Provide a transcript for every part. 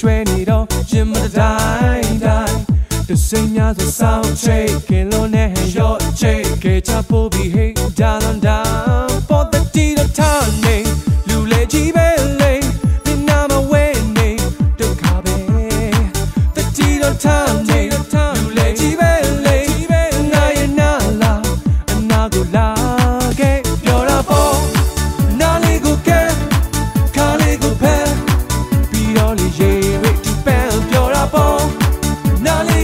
ရွှဲနေတော့ရင်မတိုင်းတိုင်းတစိမ့်များစွာစောင့်ချိတ်ခင်လုံးနဲ့ဟန်ရော့ချိတ်ကေချပိုးပြီးဟိတ်ဒါလန်ဒါပေါ်တဲ့တီတော့တာနေလူလေကြီးပဲလေဒီနာမဝဲနေဒုက္ခပဲတတီတော့တာနေ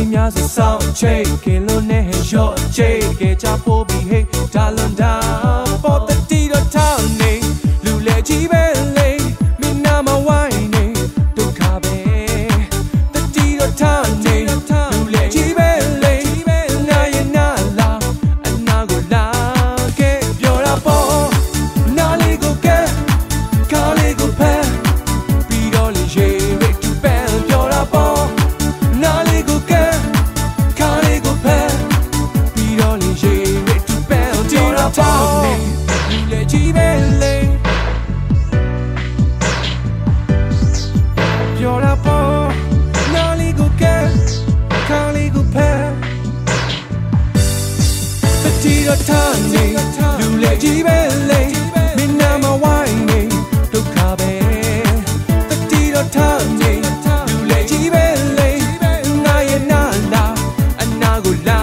စိမ့်များစစောင်းချိတ်ကင်လို့နဲ့ဟဲ့ရော့ချိတ်ကဲချပိုးပြီးဟေးဒါလွန်တောင် ထနေလူလည်းကြီးပဲလေမင်းနာမဝိုင်းနေဒုက္ခပဲတတိတော့ထနေလူလည်းကြီးပဲလေငါရဲ့နာလာအနာကိုလာ